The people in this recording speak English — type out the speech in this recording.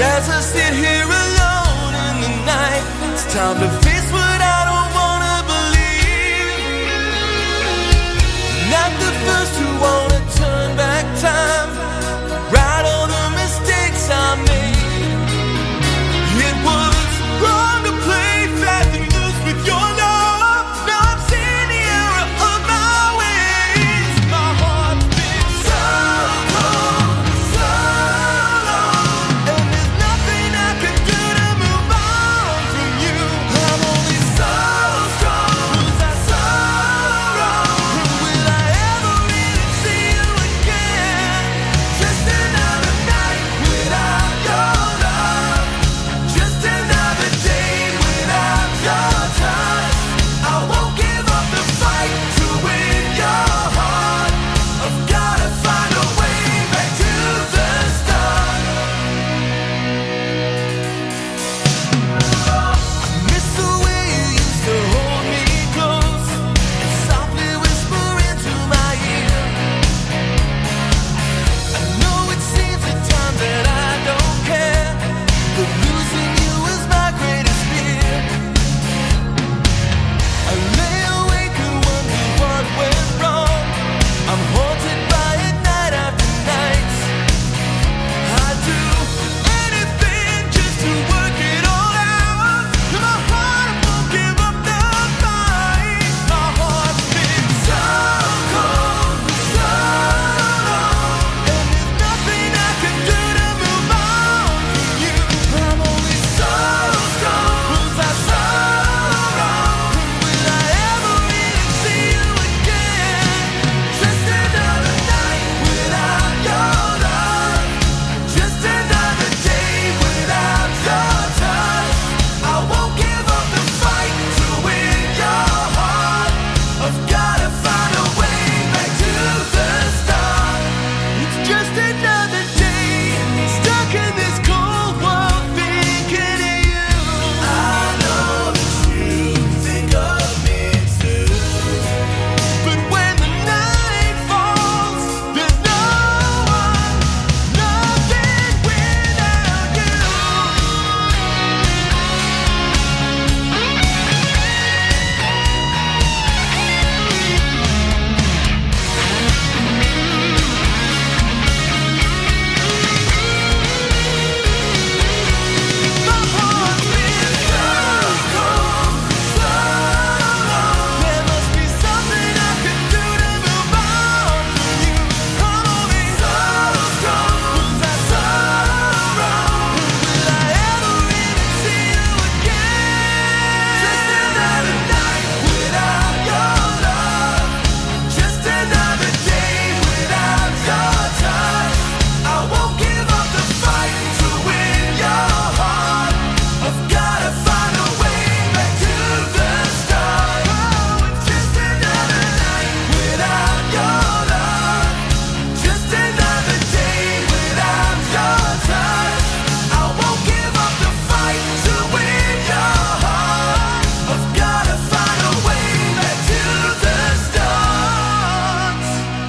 As I sit here alone in the night, it's time to. final